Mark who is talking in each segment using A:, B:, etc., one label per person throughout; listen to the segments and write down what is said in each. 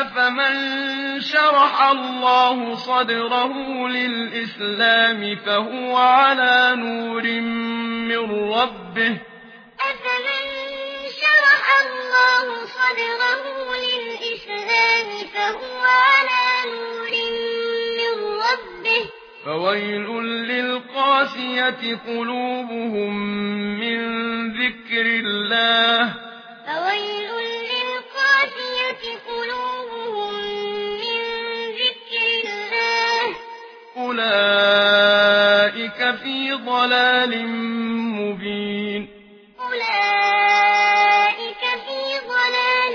A: أفمن شرح الله صدره للإسلام فهو على نور من ربه
B: أفمن شرح الله صدره للإسلام فهو على نور من ربه
A: فويل للقاسية قلوبهم من ذكر الله أولئك في ضلال مبين.
B: أولئك في ضلال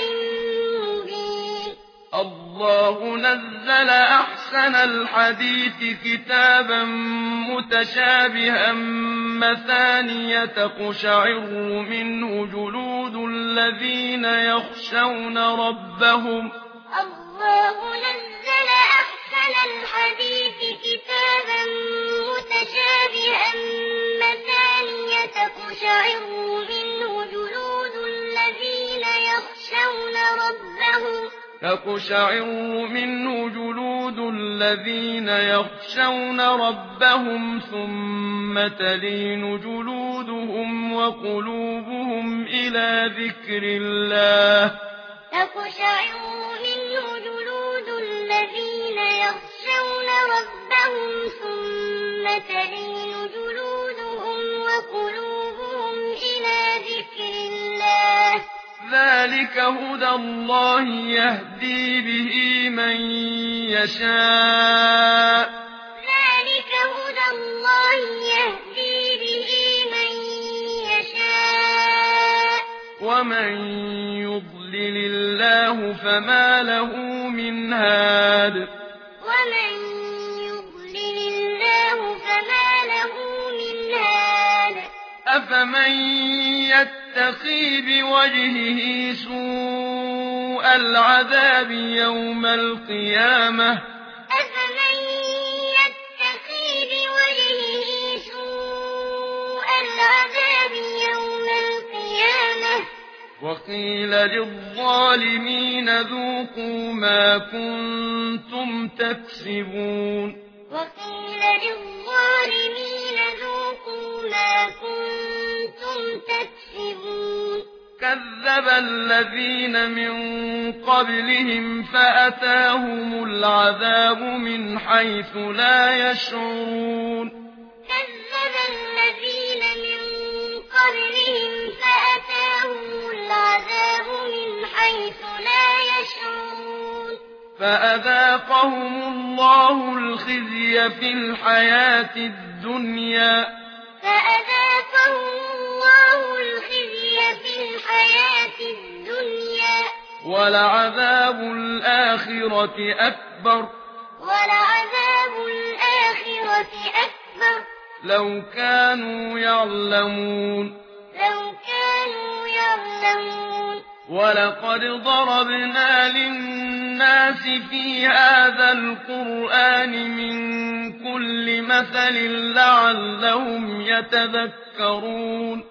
B: مبين.
A: الله نزل أحسن الحديث كتابا متشابها مثانية قشعر منه جلود الذين يخشون ربهم
B: تقشعر منه جلود الذين يخشون ربهم
A: ثم تلين جلودهم وقلوبهم إلى ذكر الله
B: تقشعر منه
A: ذلك هدى الله يهدي به من يشاء.
B: ذلك هدى الله يهدي به من يشاء.
A: ومن يضلل الله فما له من هاد.
B: ومن يضلل الله فما له من هاد.
A: أفمن يتقي بوجهه سوء العذاب يوم القيامة
B: أفمن بوجهه سوء العذاب يوم القيامة
A: وقيل للظالمين ذوقوا ما كنتم تكسبون
B: وقيل للظالمين ذوقوا ما كنتم تكسبون يكسبون
A: كذب الذين من قبلهم فأتاهم العذاب من حيث لا يشعرون
B: كذب الذين من قبلهم فأتاهم العذاب من حيث لا يشعرون
A: فأذاقهم الله الخزي في الحياة الدنيا
B: فأذاقهم الحياة الدنيا.
A: ولعذاب الآخرة أكبر.
B: ولعذاب الآخرة أكبر.
A: لو كانوا يعلمون.
B: لو كانوا يعلمون.
A: ولقد ضربنا للناس في هذا القرآن من كل مثل لعلهم يتذكرون.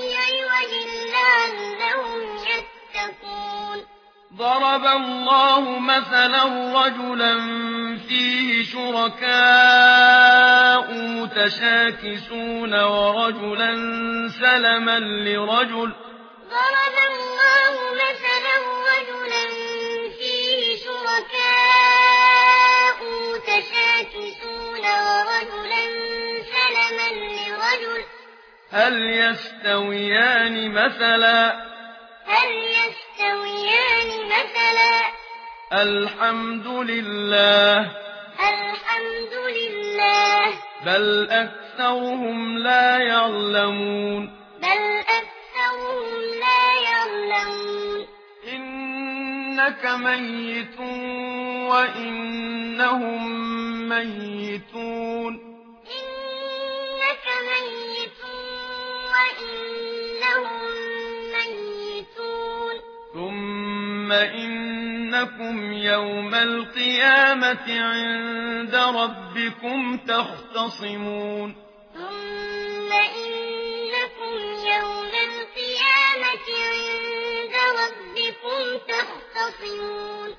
A: ضرب الله مثلا رجلا فيه شركاء متشاكسون ورجلا سلما لرجل
B: ضرب الله مثلا رجلا فيه شركاء متشاكسون ورجلا سلما لرجل
A: هل يستويان مثلا
B: هل يستويان يستويان مثلا
A: الحمد لله
B: الحمد لله
A: بل أكثرهم لا يعلمون
B: بل أكثرهم لا يعلمون
A: إنك ميت وإنهم ميتون ثم إنكم يوم القيامة عند ربكم تختصمون
B: ثم إنكم يوم القيامة عند ربكم تختصمون